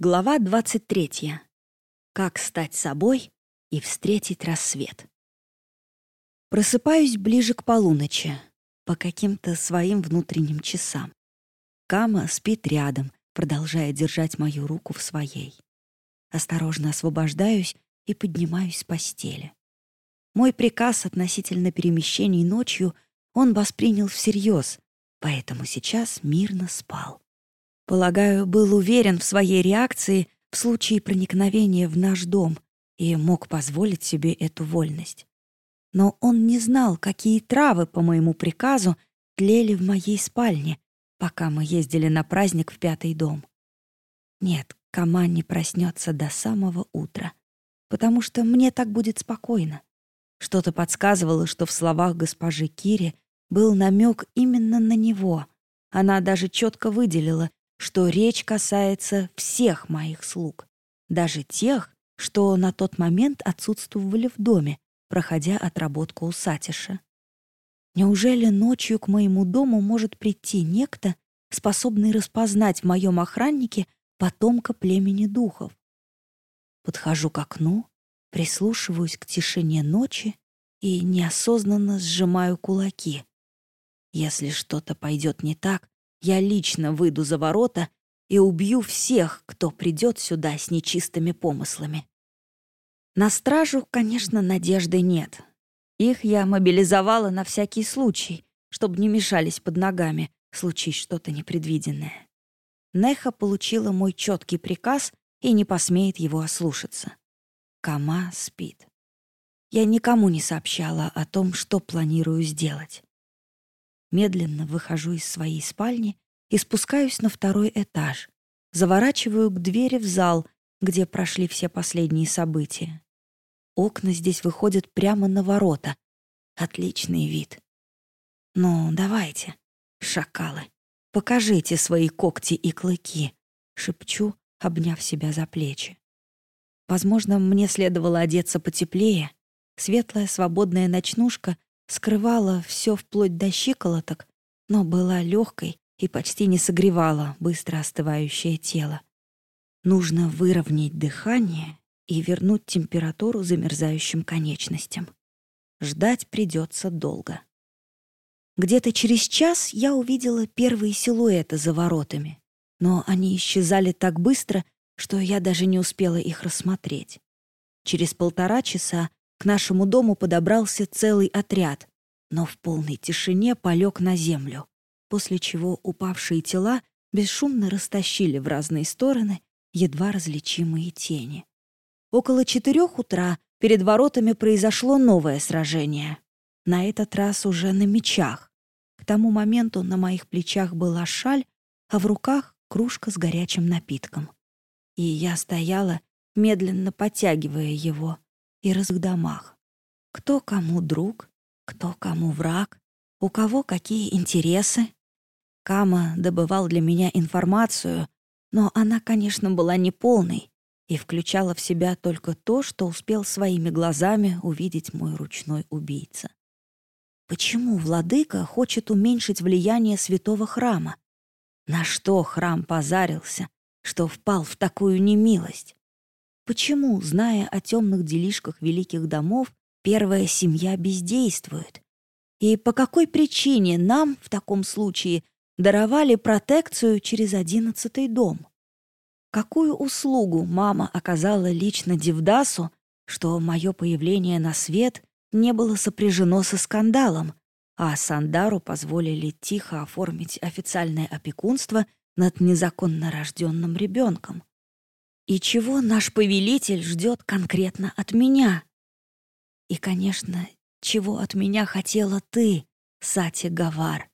Глава 23. Как стать собой и встретить рассвет. Просыпаюсь ближе к полуночи, по каким-то своим внутренним часам. Кама спит рядом, продолжая держать мою руку в своей. Осторожно освобождаюсь и поднимаюсь с постели. Мой приказ относительно перемещений ночью он воспринял всерьез, поэтому сейчас мирно спал. Полагаю, был уверен в своей реакции в случае проникновения в наш дом и мог позволить себе эту вольность. Но он не знал, какие травы, по моему приказу, тлели в моей спальне, пока мы ездили на праздник в пятый дом. Нет, Кама не проснется до самого утра, потому что мне так будет спокойно. Что-то подсказывало, что в словах госпожи Кири был намек именно на него. Она даже четко выделила, что речь касается всех моих слуг, даже тех, что на тот момент отсутствовали в доме, проходя отработку у Сатиша. Неужели ночью к моему дому может прийти некто, способный распознать в моем охраннике потомка племени духов? Подхожу к окну, прислушиваюсь к тишине ночи и неосознанно сжимаю кулаки. Если что-то пойдет не так, я лично выйду за ворота и убью всех, кто придет сюда с нечистыми помыслами. На стражу, конечно, надежды нет. Их я мобилизовала на всякий случай, чтобы не мешались под ногами, случись что-то непредвиденное. Неха получила мой четкий приказ и не посмеет его ослушаться. Кама спит. Я никому не сообщала о том, что планирую сделать. Медленно выхожу из своей спальни и спускаюсь на второй этаж. Заворачиваю к двери в зал, где прошли все последние события. Окна здесь выходят прямо на ворота. Отличный вид. «Ну, давайте, шакалы, покажите свои когти и клыки», — шепчу, обняв себя за плечи. Возможно, мне следовало одеться потеплее. Светлая свободная ночнушка скрывала все вплоть до щиколоток, но была легкой и почти не согревала быстро остывающее тело. Нужно выровнять дыхание и вернуть температуру замерзающим конечностям. Ждать придется долго. Где-то через час я увидела первые силуэты за воротами, но они исчезали так быстро, что я даже не успела их рассмотреть. Через полтора часа к нашему дому подобрался целый отряд, но в полной тишине полег на землю, после чего упавшие тела бесшумно растащили в разные стороны едва различимые тени. Около четырех утра перед воротами произошло новое сражение. На этот раз уже на мечах. К тому моменту на моих плечах была шаль, а в руках кружка с горячим напитком. И я стояла, медленно подтягивая его, и раз к домах. Кто кому друг, кто кому враг, у кого какие интересы. Кама добывал для меня информацию, но она, конечно, была неполной и включала в себя только то, что успел своими глазами увидеть мой ручной убийца. Почему владыка хочет уменьшить влияние святого храма? На что храм позарился, что впал в такую немилость? Почему, зная о темных делишках великих домов, первая семья бездействует? И по какой причине нам в таком случае даровали протекцию через одиннадцатый дом. Какую услугу мама оказала лично Дивдасу, что мое появление на свет не было сопряжено со скандалом, а Сандару позволили тихо оформить официальное опекунство над незаконно рожденным ребенком. И чего наш повелитель ждет конкретно от меня? И, конечно, чего от меня хотела ты, Сати Гавар?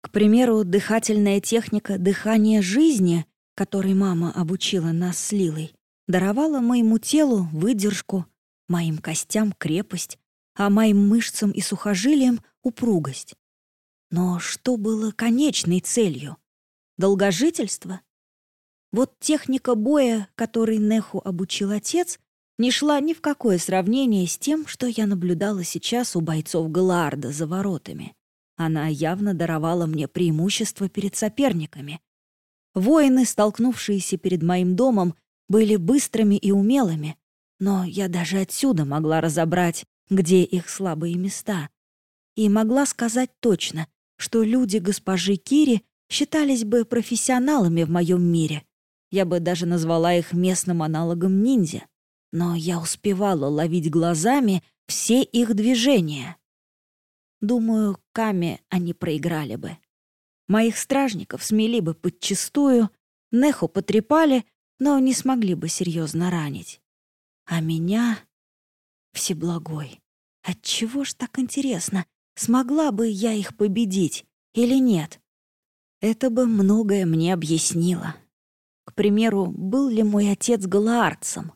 К примеру, дыхательная техника дыхания жизни, которой мама обучила нас с Лилой, даровала моему телу выдержку, моим костям крепость, а моим мышцам и сухожилиям — упругость. Но что было конечной целью? Долгожительство? Вот техника боя, которой Неху обучил отец, не шла ни в какое сравнение с тем, что я наблюдала сейчас у бойцов Галаарда за воротами. Она явно даровала мне преимущество перед соперниками. Воины, столкнувшиеся перед моим домом, были быстрыми и умелыми, но я даже отсюда могла разобрать, где их слабые места. И могла сказать точно, что люди госпожи Кири считались бы профессионалами в моем мире. Я бы даже назвала их местным аналогом ниндзя. Но я успевала ловить глазами все их движения. Думаю, Каме они проиграли бы. Моих стражников смели бы подчистую, Неху потрепали, но не смогли бы серьезно ранить. А меня... Всеблагой. Отчего ж так интересно, смогла бы я их победить или нет? Это бы многое мне объяснило. Примеру, был ли мой отец галаарцем?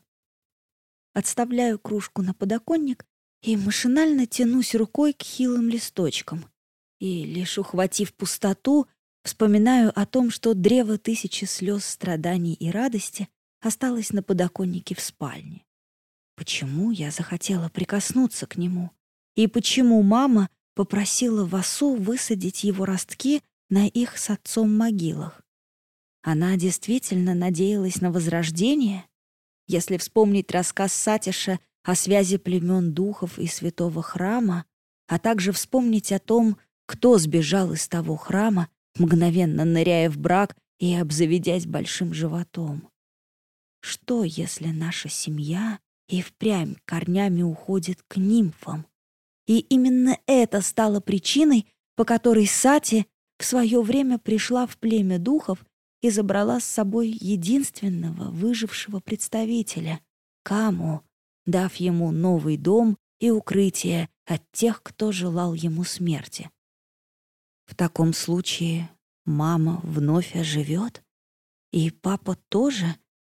Отставляю кружку на подоконник и машинально тянусь рукой к хилым листочкам. И, лишь ухватив пустоту, вспоминаю о том, что древо тысячи слез, страданий и радости осталось на подоконнике в спальне. Почему я захотела прикоснуться к нему? И почему мама попросила Васу высадить его ростки на их с отцом могилах? Она действительно надеялась на возрождение? Если вспомнить рассказ Сатиша о связи племен духов и святого храма, а также вспомнить о том, кто сбежал из того храма, мгновенно ныряя в брак и обзаведясь большим животом. Что, если наша семья и впрямь корнями уходит к нимфам? И именно это стало причиной, по которой Сати в свое время пришла в племя духов и забрала с собой единственного выжившего представителя — Каму, дав ему новый дом и укрытие от тех, кто желал ему смерти. В таком случае мама вновь оживет, и папа тоже,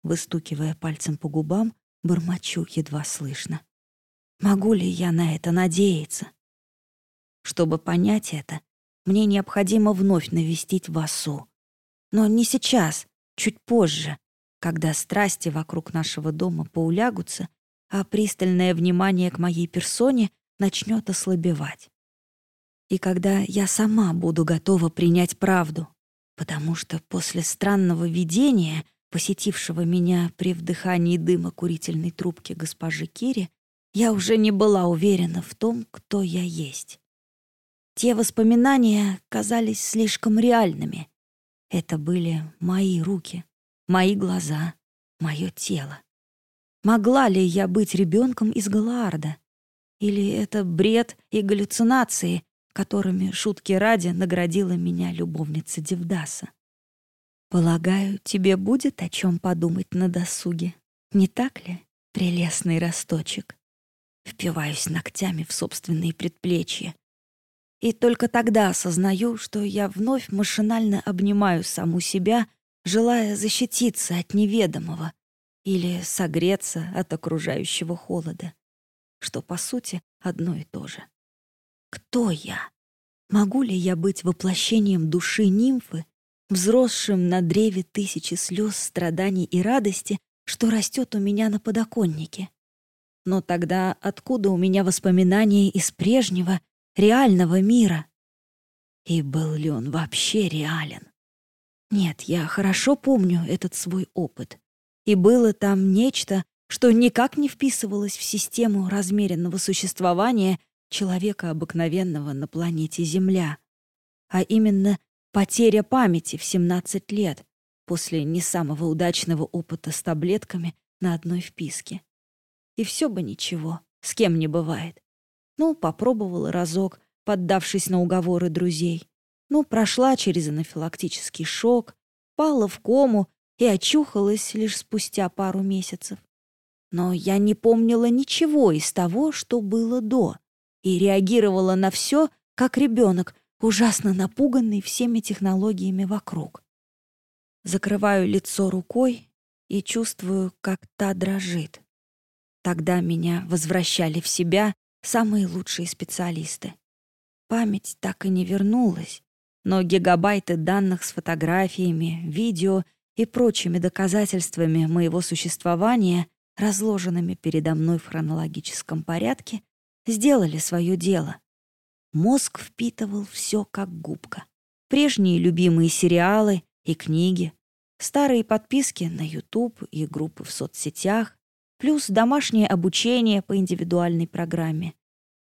выстукивая пальцем по губам, бормочу едва слышно. Могу ли я на это надеяться? Чтобы понять это, мне необходимо вновь навестить Васу. Но не сейчас, чуть позже, когда страсти вокруг нашего дома поулягутся, а пристальное внимание к моей персоне начнет ослабевать и когда я сама буду готова принять правду, потому что после странного видения, посетившего меня при вдыхании дыма курительной трубки госпожи Кири, я уже не была уверена в том, кто я есть. Те воспоминания казались слишком реальными. Это были мои руки, мои глаза, мое тело. Могла ли я быть ребенком из Галаарда? Или это бред и галлюцинации, которыми, шутки ради, наградила меня любовница Девдаса. Полагаю, тебе будет о чем подумать на досуге, не так ли, прелестный росточек? Впиваюсь ногтями в собственные предплечья. И только тогда осознаю, что я вновь машинально обнимаю саму себя, желая защититься от неведомого или согреться от окружающего холода, что, по сути, одно и то же. Кто я? Могу ли я быть воплощением души нимфы, взросшим на древе тысячи слез, страданий и радости, что растет у меня на подоконнике? Но тогда откуда у меня воспоминания из прежнего, реального мира? И был ли он вообще реален? Нет, я хорошо помню этот свой опыт. И было там нечто, что никак не вписывалось в систему размеренного существования человека обыкновенного на планете Земля, а именно потеря памяти в 17 лет после не самого удачного опыта с таблетками на одной вписке. И все бы ничего, с кем не бывает. Ну, попробовала разок, поддавшись на уговоры друзей. Ну, прошла через анафилактический шок, пала в кому и очухалась лишь спустя пару месяцев. Но я не помнила ничего из того, что было до и реагировала на все, как ребенок, ужасно напуганный всеми технологиями вокруг. Закрываю лицо рукой и чувствую, как та дрожит. Тогда меня возвращали в себя самые лучшие специалисты. Память так и не вернулась, но гигабайты данных с фотографиями, видео и прочими доказательствами моего существования, разложенными передо мной в хронологическом порядке, сделали свое дело. Мозг впитывал все как губка. Прежние любимые сериалы и книги, старые подписки на YouTube и группы в соцсетях, плюс домашнее обучение по индивидуальной программе.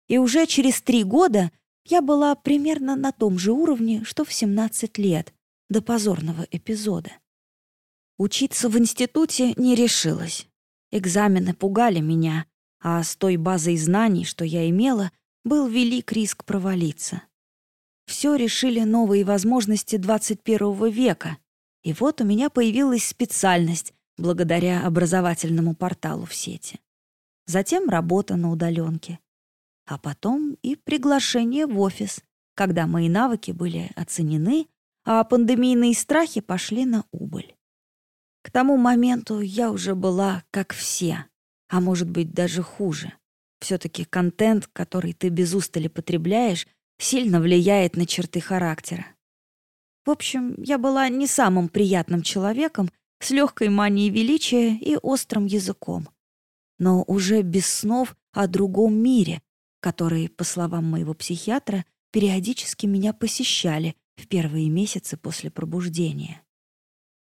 И уже через три года я была примерно на том же уровне, что в 17 лет, до позорного эпизода. Учиться в институте не решилась. Экзамены пугали меня, а с той базой знаний, что я имела, был велик риск провалиться. Все решили новые возможности 21 века, и вот у меня появилась специальность благодаря образовательному порталу в сети. Затем работа на удаленке. А потом и приглашение в офис, когда мои навыки были оценены, а пандемийные страхи пошли на убыль. К тому моменту я уже была как все, а может быть даже хуже. Все-таки контент, который ты без устали потребляешь, сильно влияет на черты характера. В общем, я была не самым приятным человеком, с легкой манией величия и острым языком. Но уже без снов о другом мире, которые, по словам моего психиатра, периодически меня посещали в первые месяцы после пробуждения.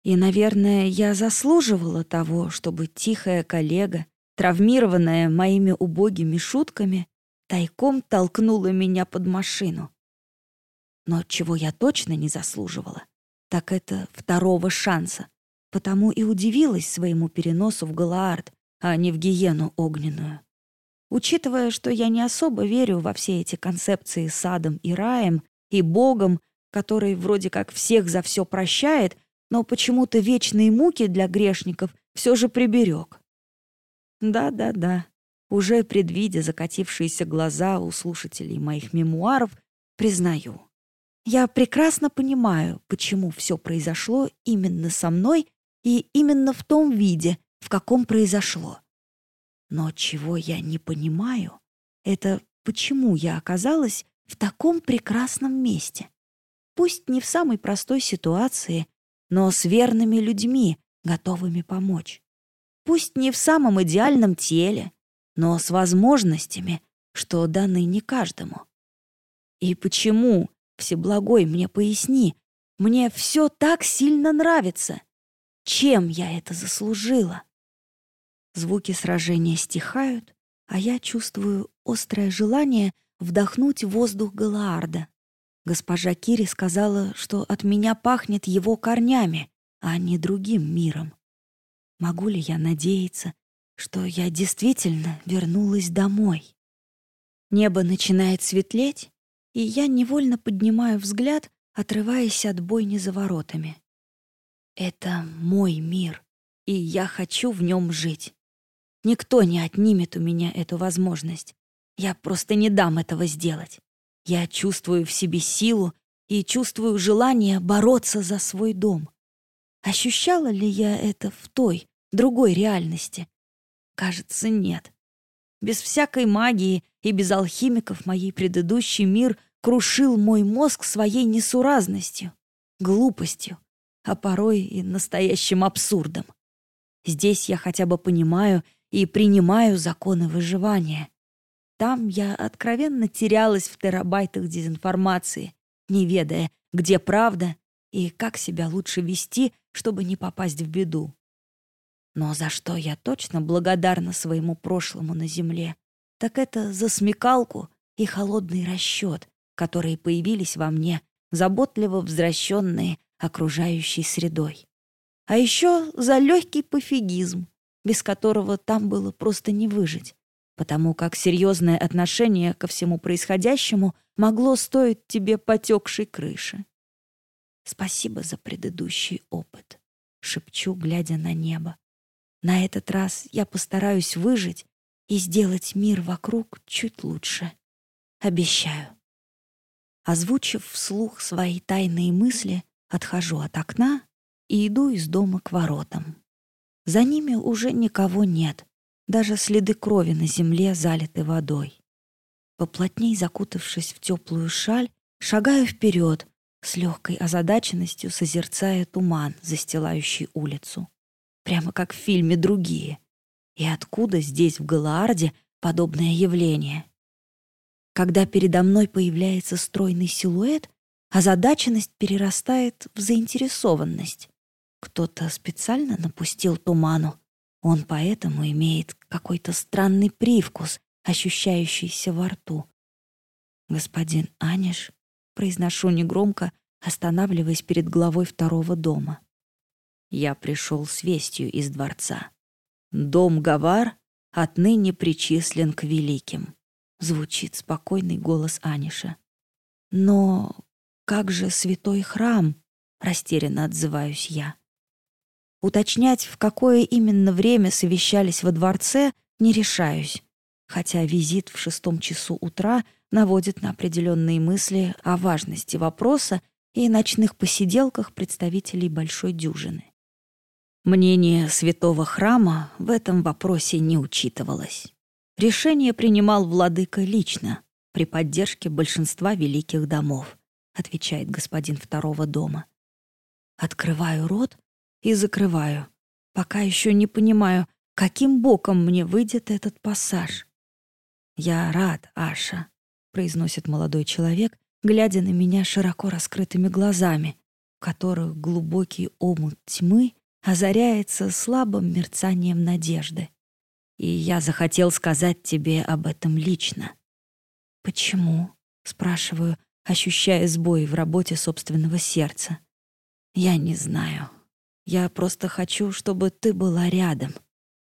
И, наверное, я заслуживала того, чтобы тихая коллега, травмированная моими убогими шутками, тайком толкнула меня под машину. Но чего я точно не заслуживала, так это второго шанса, потому и удивилась своему переносу в Галаард, а не в гиену огненную. Учитывая, что я не особо верю во все эти концепции с адом и раем, и Богом, который вроде как всех за все прощает, но почему-то вечные муки для грешников все же приберег. Да-да-да, уже предвидя закатившиеся глаза у слушателей моих мемуаров, признаю. Я прекрасно понимаю, почему все произошло именно со мной и именно в том виде, в каком произошло. Но чего я не понимаю, это почему я оказалась в таком прекрасном месте. Пусть не в самой простой ситуации, но с верными людьми, готовыми помочь. Пусть не в самом идеальном теле, но с возможностями, что даны не каждому. И почему, Всеблагой, мне поясни, мне все так сильно нравится? Чем я это заслужила? Звуки сражения стихают, а я чувствую острое желание вдохнуть воздух Галаарда, Госпожа Кири сказала, что от меня пахнет его корнями, а не другим миром. Могу ли я надеяться, что я действительно вернулась домой? Небо начинает светлеть, и я невольно поднимаю взгляд, отрываясь от бойни за воротами. Это мой мир, и я хочу в нем жить. Никто не отнимет у меня эту возможность. Я просто не дам этого сделать. Я чувствую в себе силу и чувствую желание бороться за свой дом. Ощущала ли я это в той, другой реальности? Кажется, нет. Без всякой магии и без алхимиков моей предыдущий мир крушил мой мозг своей несуразностью, глупостью, а порой и настоящим абсурдом. Здесь я хотя бы понимаю и принимаю законы выживания. Там я откровенно терялась в терабайтах дезинформации, не ведая, где правда и как себя лучше вести, чтобы не попасть в беду. Но за что я точно благодарна своему прошлому на Земле, так это за смекалку и холодный расчет, которые появились во мне, заботливо возвращенные окружающей средой. А еще за легкий пофигизм, без которого там было просто не выжить потому как серьезное отношение ко всему происходящему могло стоить тебе потекшей крыши. Спасибо за предыдущий опыт, шепчу, глядя на небо. На этот раз я постараюсь выжить и сделать мир вокруг чуть лучше. Обещаю. Озвучив вслух свои тайные мысли, отхожу от окна и иду из дома к воротам. За ними уже никого нет, даже следы крови на земле залиты водой. Поплотней закутавшись в теплую шаль, шагаю вперед, с легкой озадаченностью созерцая туман, застилающий улицу. Прямо как в фильме «Другие». И откуда здесь, в Галаарде, подобное явление? Когда передо мной появляется стройный силуэт, озадаченность перерастает в заинтересованность. Кто-то специально напустил туману. Он поэтому имеет какой-то странный привкус, ощущающийся во рту. «Господин Аниш», — произношу негромко, останавливаясь перед главой второго дома. Я пришел с вестью из дворца. Дом Гавар отныне причислен к великим. Звучит спокойный голос Аниша. Но как же святой храм? Растерянно отзываюсь я. Уточнять, в какое именно время совещались во дворце, не решаюсь, хотя визит в шестом часу утра наводит на определенные мысли о важности вопроса и ночных посиделках представителей большой дюжины. Мнение святого храма в этом вопросе не учитывалось. Решение принимал владыка лично, при поддержке большинства великих домов, отвечает господин второго дома. Открываю рот и закрываю. Пока еще не понимаю, каким боком мне выйдет этот пассаж. «Я рад, Аша», — произносит молодой человек, глядя на меня широко раскрытыми глазами, в которых глубокий омут тьмы озаряется слабым мерцанием надежды. И я захотел сказать тебе об этом лично. «Почему?» — спрашиваю, ощущая сбой в работе собственного сердца. «Я не знаю. Я просто хочу, чтобы ты была рядом.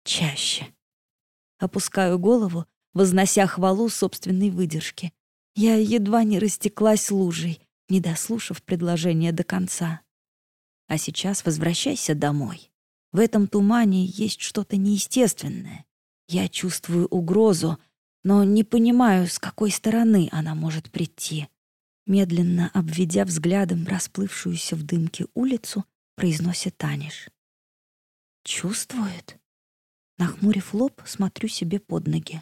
Чаще». Опускаю голову, вознося хвалу собственной выдержки. Я едва не растеклась лужей, не дослушав предложение до конца. А сейчас возвращайся домой. В этом тумане есть что-то неестественное. Я чувствую угрозу, но не понимаю, с какой стороны она может прийти. Медленно обведя взглядом расплывшуюся в дымке улицу, произносит Таниш. «Чувствует?» Нахмурив лоб, смотрю себе под ноги.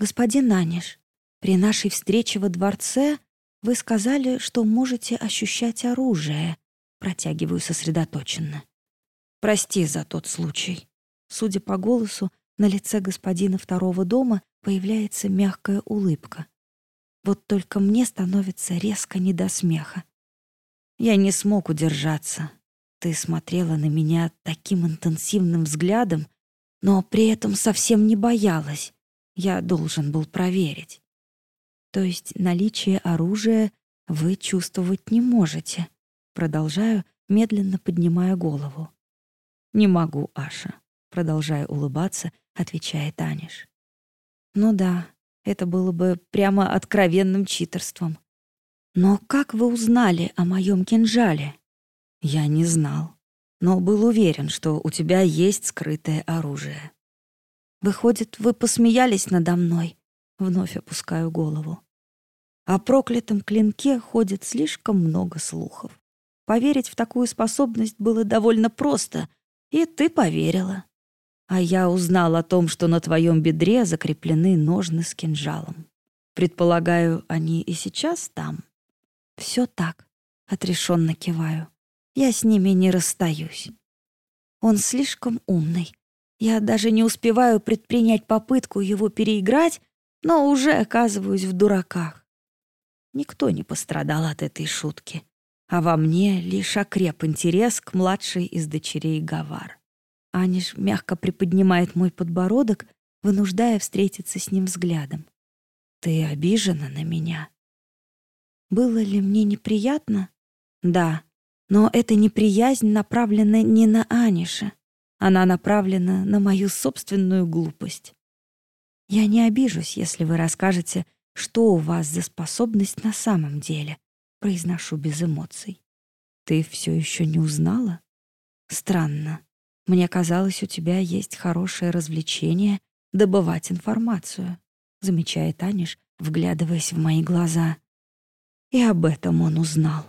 «Господин Аниш, при нашей встрече во дворце вы сказали, что можете ощущать оружие», протягиваю сосредоточенно. «Прости за тот случай». Судя по голосу, на лице господина второго дома появляется мягкая улыбка. Вот только мне становится резко не до смеха. Я не смог удержаться. Ты смотрела на меня таким интенсивным взглядом, но при этом совсем не боялась. Я должен был проверить. То есть наличие оружия вы чувствовать не можете. Продолжаю, медленно поднимая голову. «Не могу, Аша», — продолжая улыбаться, отвечает Аниш. Ну да, это было бы прямо откровенным читерством. Но как вы узнали о моем кинжале? Я не знал, но был уверен, что у тебя есть скрытое оружие. Выходит, вы посмеялись надо мной? Вновь опускаю голову. О проклятом клинке ходит слишком много слухов. Поверить в такую способность было довольно просто, и ты поверила. А я узнал о том, что на твоем бедре закреплены ножны с кинжалом. Предполагаю, они и сейчас там. Все так, отрешенно киваю. Я с ними не расстаюсь. Он слишком умный. Я даже не успеваю предпринять попытку его переиграть, но уже оказываюсь в дураках. Никто не пострадал от этой шутки, а во мне лишь окреп интерес к младшей из дочерей Гавар. Аниш мягко приподнимает мой подбородок, вынуждая встретиться с ним взглядом. «Ты обижена на меня?» Было ли мне неприятно? Да, но эта неприязнь направлена не на Аниша. Она направлена на мою собственную глупость. Я не обижусь, если вы расскажете, что у вас за способность на самом деле, произношу без эмоций. Ты все еще не узнала? Странно. Мне казалось, у тебя есть хорошее развлечение добывать информацию, замечает Аниш, вглядываясь в мои глаза. И об этом он узнал.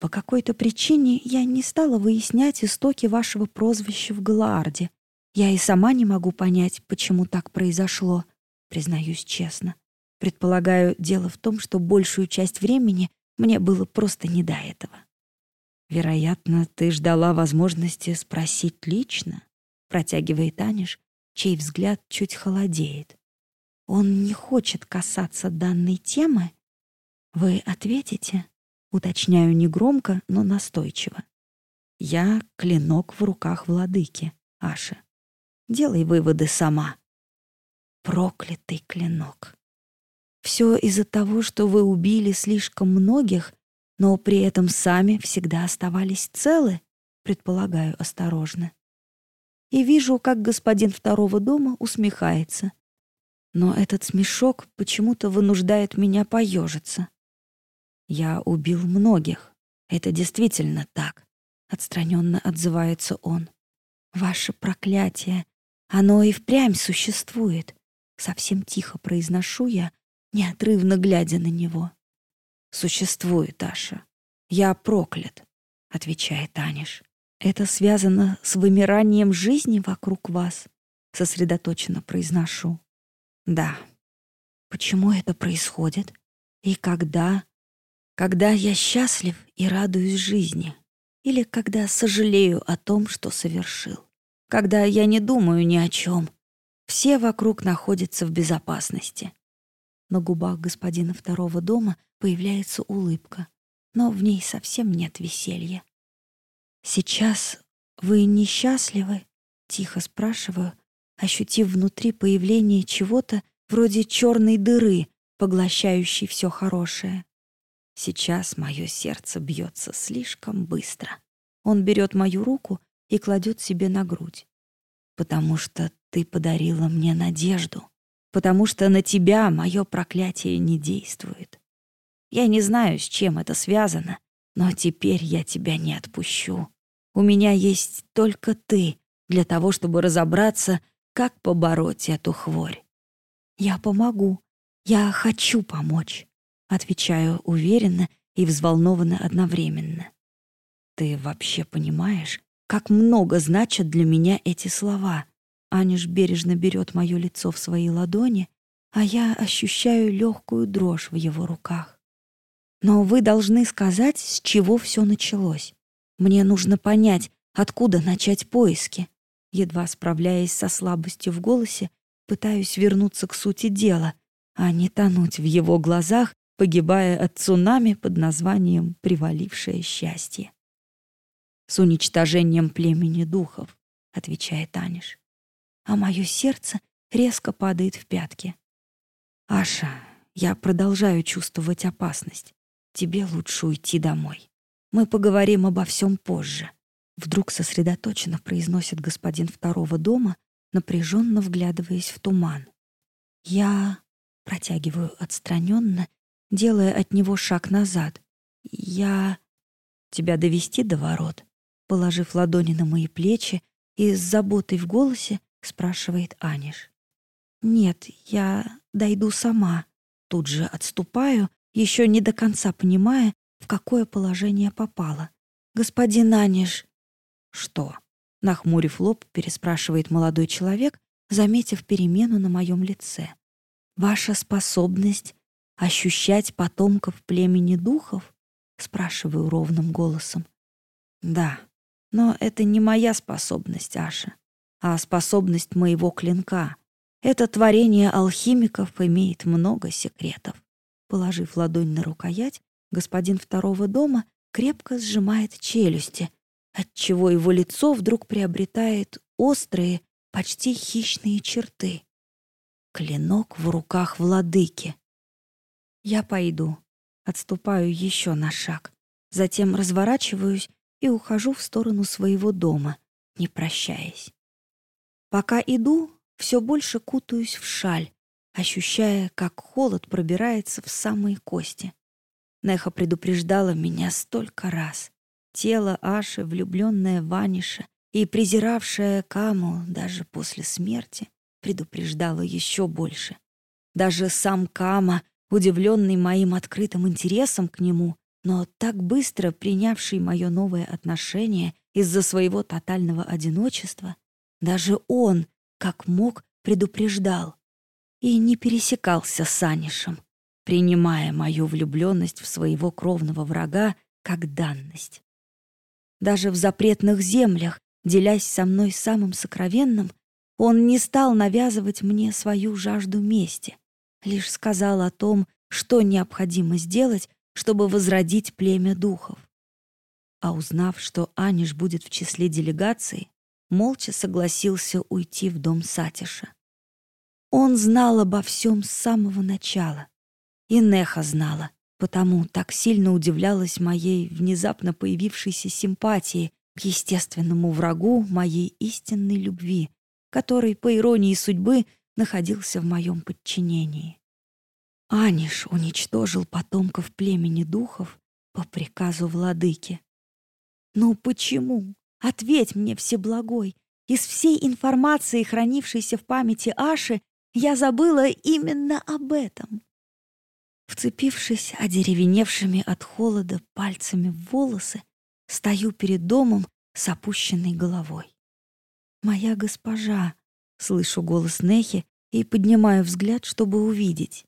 По какой-то причине я не стала выяснять истоки вашего прозвища в Галаарде. Я и сама не могу понять, почему так произошло, признаюсь честно. Предполагаю, дело в том, что большую часть времени мне было просто не до этого. «Вероятно, ты ждала возможности спросить лично», — протягивает Аниш, чей взгляд чуть холодеет. «Он не хочет касаться данной темы?» «Вы ответите?» — уточняю негромко, но настойчиво. Я — клинок в руках владыки, Аша. Делай выводы сама. Проклятый клинок. Все из-за того, что вы убили слишком многих, но при этом сами всегда оставались целы, предполагаю осторожно. И вижу, как господин второго дома усмехается. Но этот смешок почему-то вынуждает меня поежиться. Я убил многих. Это действительно так. Отстраненно отзывается он. Ваше проклятие. Оно и впрямь существует. Совсем тихо произношу я, неотрывно глядя на него. «Существует, Аша. Я проклят», — отвечает Аниш. «Это связано с вымиранием жизни вокруг вас?» — сосредоточенно произношу. «Да». «Почему это происходит? И когда?» «Когда я счастлив и радуюсь жизни. Или когда сожалею о том, что совершил. Когда я не думаю ни о чем. Все вокруг находятся в безопасности». На губах господина второго дома появляется улыбка, но в ней совсем нет веселья. «Сейчас вы несчастливы?» — тихо спрашиваю, ощутив внутри появление чего-то вроде черной дыры, поглощающей все хорошее. Сейчас мое сердце бьется слишком быстро. Он берет мою руку и кладет себе на грудь. «Потому что ты подарила мне надежду. Потому что на тебя мое проклятие не действует. Я не знаю, с чем это связано, но теперь я тебя не отпущу. У меня есть только ты для того, чтобы разобраться, как побороть эту хворь. Я помогу. Я хочу помочь, отвечаю уверенно и взволнованно одновременно. Ты вообще понимаешь, как много значат для меня эти слова? Аниш бережно берет мое лицо в свои ладони, а я ощущаю легкую дрожь в его руках. Но вы должны сказать, с чего все началось. Мне нужно понять, откуда начать поиски. Едва справляясь со слабостью в голосе, пытаюсь вернуться к сути дела, а не тонуть в его глазах, погибая от цунами под названием «Привалившее счастье». «С уничтожением племени духов», — отвечает Аниш. А мое сердце резко падает в пятки. «Аша, я продолжаю чувствовать опасность. Тебе лучше уйти домой. Мы поговорим обо всем позже. Вдруг сосредоточенно произносит господин второго дома, напряженно вглядываясь в туман. Я протягиваю отстраненно, делая от него шаг назад. Я тебя довести до ворот, положив ладони на мои плечи и с заботой в голосе спрашивает Аниш. Нет, я дойду сама. Тут же отступаю, еще не до конца понимая, в какое положение попала. «Господин Аниш...» «Что?» — нахмурив лоб, переспрашивает молодой человек, заметив перемену на моем лице. «Ваша способность ощущать потомков племени духов?» — спрашиваю ровным голосом. «Да, но это не моя способность, Аша, а способность моего клинка. Это творение алхимиков имеет много секретов. Положив ладонь на рукоять, господин второго дома крепко сжимает челюсти, отчего его лицо вдруг приобретает острые, почти хищные черты. Клинок в руках владыки. Я пойду. Отступаю еще на шаг. Затем разворачиваюсь и ухожу в сторону своего дома, не прощаясь. Пока иду, все больше кутаюсь в шаль, ощущая, как холод пробирается в самые кости. Неха предупреждала меня столько раз. Тело Аши, влюбленное в Аниша и презиравшее Каму даже после смерти, предупреждало еще больше. Даже сам Кама, удивленный моим открытым интересом к нему, но так быстро принявший мое новое отношение из-за своего тотального одиночества, даже он, как мог, предупреждал и не пересекался с Анишем, принимая мою влюбленность в своего кровного врага как данность. Даже в запретных землях, делясь со мной самым сокровенным, он не стал навязывать мне свою жажду мести, лишь сказал о том, что необходимо сделать, чтобы возродить племя духов. а узнав, что Аниш будет в числе делегации, молча согласился уйти в дом Сатиша. Он знал обо всем с самого начала. И Неха знала, потому так сильно удивлялась моей внезапно появившейся симпатии к естественному врагу моей истинной любви, который, по иронии судьбы, находился в моем подчинении. Аниш уничтожил потомков племени духов по приказу владыки. «Ну почему? Ответь мне, Всеблагой! Из всей информации, хранившейся в памяти Аши, я забыла именно об этом!» Вцепившись одеревеневшими от холода пальцами в волосы, стою перед домом с опущенной головой. «Моя госпожа!» — слышу голос Нехи и поднимаю взгляд, чтобы увидеть.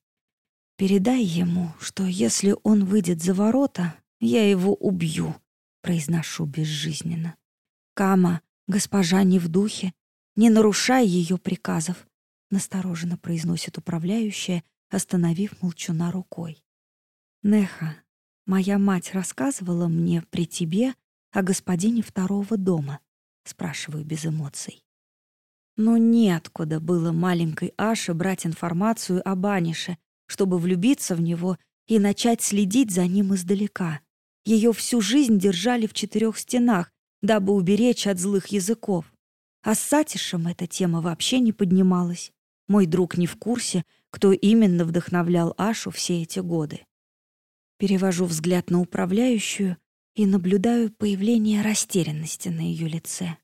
«Передай ему, что если он выйдет за ворота, я его убью», — произношу безжизненно. «Кама, госпожа не в духе, не нарушай ее приказов», — настороженно произносит управляющая, остановив молчуна рукой. «Неха, моя мать рассказывала мне при тебе о господине второго дома?» — спрашиваю без эмоций. Но неоткуда было маленькой Аше брать информацию об Анише, чтобы влюбиться в него и начать следить за ним издалека. Ее всю жизнь держали в четырех стенах, дабы уберечь от злых языков. А с Сатишем эта тема вообще не поднималась. Мой друг не в курсе, кто именно вдохновлял Ашу все эти годы. Перевожу взгляд на управляющую и наблюдаю появление растерянности на ее лице.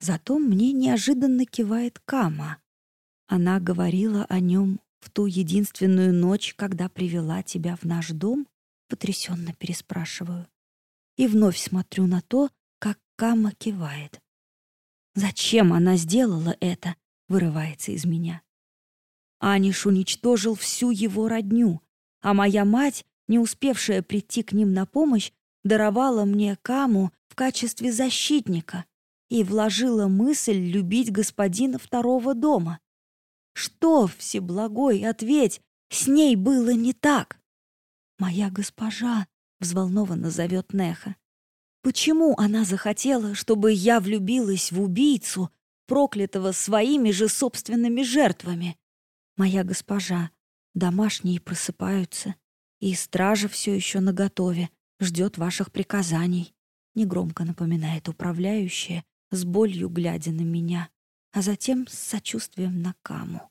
Зато мне неожиданно кивает Кама. Она говорила о нем в ту единственную ночь, когда привела тебя в наш дом? Потрясенно переспрашиваю. И вновь смотрю на то, как Кама кивает. Зачем она сделала это? Вырывается из меня. Аниш уничтожил всю его родню, а моя мать, не успевшая прийти к ним на помощь, даровала мне Каму в качестве защитника и вложила мысль любить господина второго дома. Что, Всеблагой, ответь, с ней было не так? Моя госпожа взволнованно зовет Неха. Почему она захотела, чтобы я влюбилась в убийцу, проклятого своими же собственными жертвами? Моя госпожа, домашние просыпаются, и стража все еще наготове, ждет ваших приказаний», — негромко напоминает управляющая, с болью глядя на меня, а затем с сочувствием на Каму.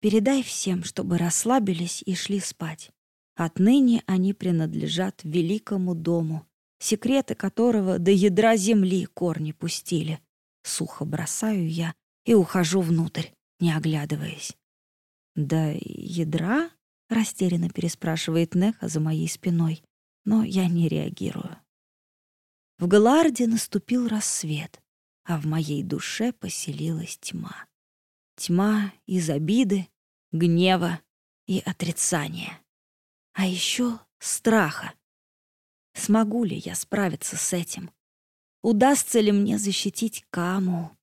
«Передай всем, чтобы расслабились и шли спать. Отныне они принадлежат великому дому, секреты которого до ядра земли корни пустили. Сухо бросаю я и ухожу внутрь, не оглядываясь. «До ядра?» — растерянно переспрашивает Неха за моей спиной но я не реагирую. В Галарде наступил рассвет, а в моей душе поселилась тьма. Тьма из обиды, гнева и отрицания. А еще страха. Смогу ли я справиться с этим? Удастся ли мне защитить Каму?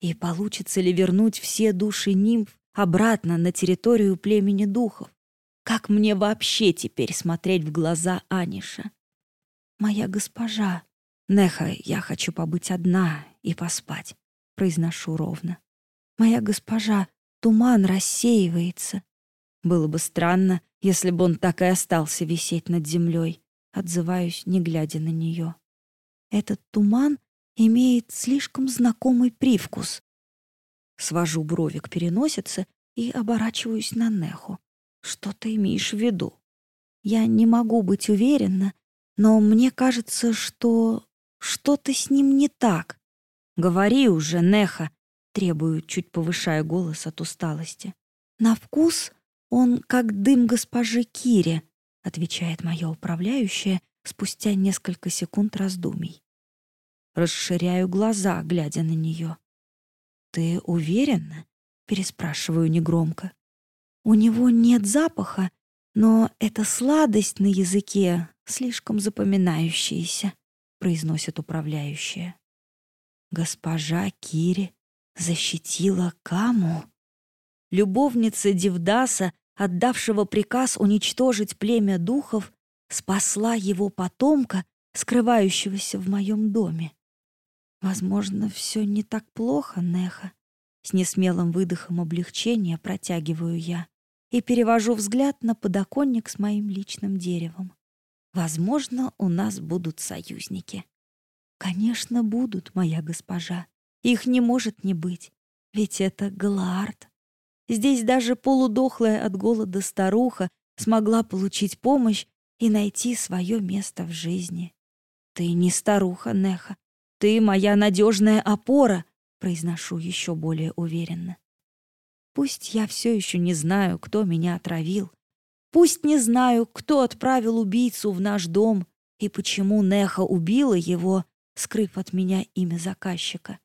И получится ли вернуть все души нимф обратно на территорию племени духов? Как мне вообще теперь смотреть в глаза Аниша? Моя госпожа, Неха, я хочу побыть одна и поспать, произношу ровно. Моя госпожа, туман рассеивается. Было бы странно, если бы он так и остался висеть над землей. Отзываюсь, не глядя на нее. Этот туман имеет слишком знакомый привкус. Свожу брови к переносице и оборачиваюсь на Неху. Что ты имеешь в виду? Я не могу быть уверена, но мне кажется, что что-то с ним не так. Говори уже, Неха, требую, чуть повышая голос от усталости. На вкус он как дым госпожи Кири, отвечает моя управляющая спустя несколько секунд раздумий. Расширяю глаза, глядя на нее. «Ты уверена?» — переспрашиваю негромко. У него нет запаха, но эта сладость на языке слишком запоминающаяся, произносит управляющая. Госпожа Кири защитила Каму. Любовница Дивдаса, отдавшего приказ уничтожить племя духов, спасла его потомка скрывающегося в моем доме. Возможно, все не так плохо, Неха. С несмелым выдохом облегчения протягиваю я и перевожу взгляд на подоконник с моим личным деревом. Возможно, у нас будут союзники. Конечно, будут, моя госпожа. Их не может не быть, ведь это Галаард. Здесь даже полудохлая от голода старуха смогла получить помощь и найти свое место в жизни. «Ты не старуха, Неха. Ты моя надежная опора», — произношу еще более уверенно. Пусть я все еще не знаю, кто меня отравил. Пусть не знаю, кто отправил убийцу в наш дом и почему Неха убила его, скрыв от меня имя заказчика.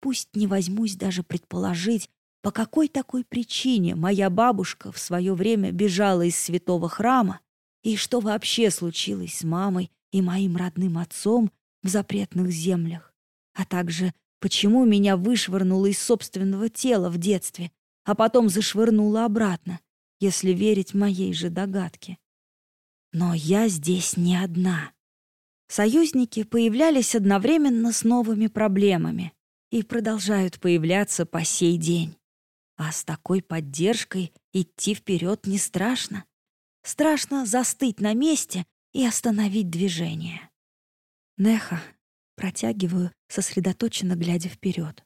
Пусть не возьмусь даже предположить, по какой такой причине моя бабушка в свое время бежала из святого храма и что вообще случилось с мамой и моим родным отцом в запретных землях, а также почему меня вышвырнуло из собственного тела в детстве, а потом зашвырнуло обратно, если верить моей же догадке. Но я здесь не одна. Союзники появлялись одновременно с новыми проблемами и продолжают появляться по сей день. А с такой поддержкой идти вперед не страшно. Страшно застыть на месте и остановить движение. Неха, протягиваю, сосредоточенно глядя вперед.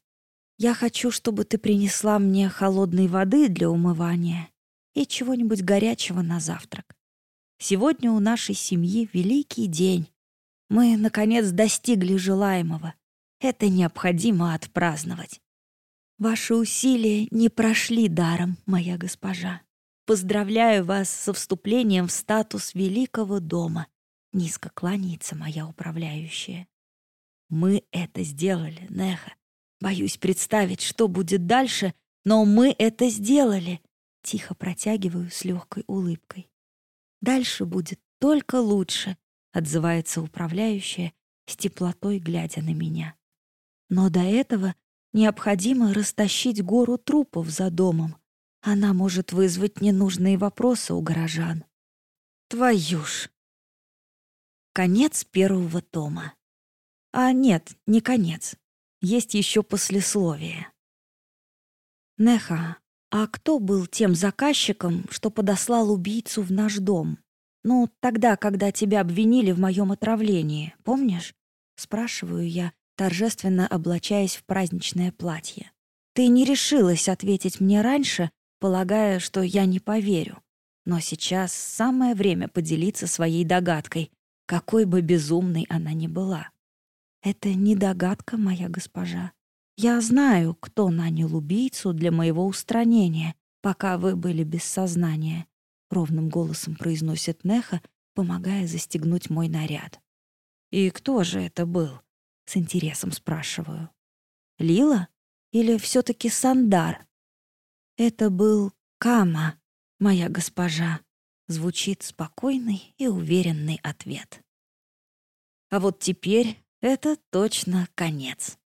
Я хочу, чтобы ты принесла мне холодной воды для умывания и чего-нибудь горячего на завтрак. Сегодня у нашей семьи великий день, мы, наконец, достигли желаемого. Это необходимо отпраздновать. Ваши усилия не прошли даром, моя госпожа. Поздравляю вас со вступлением в статус великого дома. Низко кланяется моя управляющая. Мы это сделали, Неха. Боюсь представить, что будет дальше, но мы это сделали. Тихо протягиваю с легкой улыбкой. Дальше будет только лучше отзывается управляющая с теплотой, глядя на меня. Но до этого необходимо растащить гору трупов за домом. Она может вызвать ненужные вопросы у горожан. Твою ж! Конец первого тома. А нет, не конец. Есть еще послесловие. Неха, а кто был тем заказчиком, что подослал убийцу в наш дом? «Ну, тогда, когда тебя обвинили в моем отравлении, помнишь?» Спрашиваю я, торжественно облачаясь в праздничное платье. «Ты не решилась ответить мне раньше, полагая, что я не поверю. Но сейчас самое время поделиться своей догадкой, какой бы безумной она ни была. Это не догадка, моя госпожа. Я знаю, кто нанял убийцу для моего устранения, пока вы были без сознания. — ровным голосом произносит Неха, помогая застегнуть мой наряд. «И кто же это был?» — с интересом спрашиваю. «Лила? Или все таки Сандар?» «Это был Кама, моя госпожа», — звучит спокойный и уверенный ответ. А вот теперь это точно конец.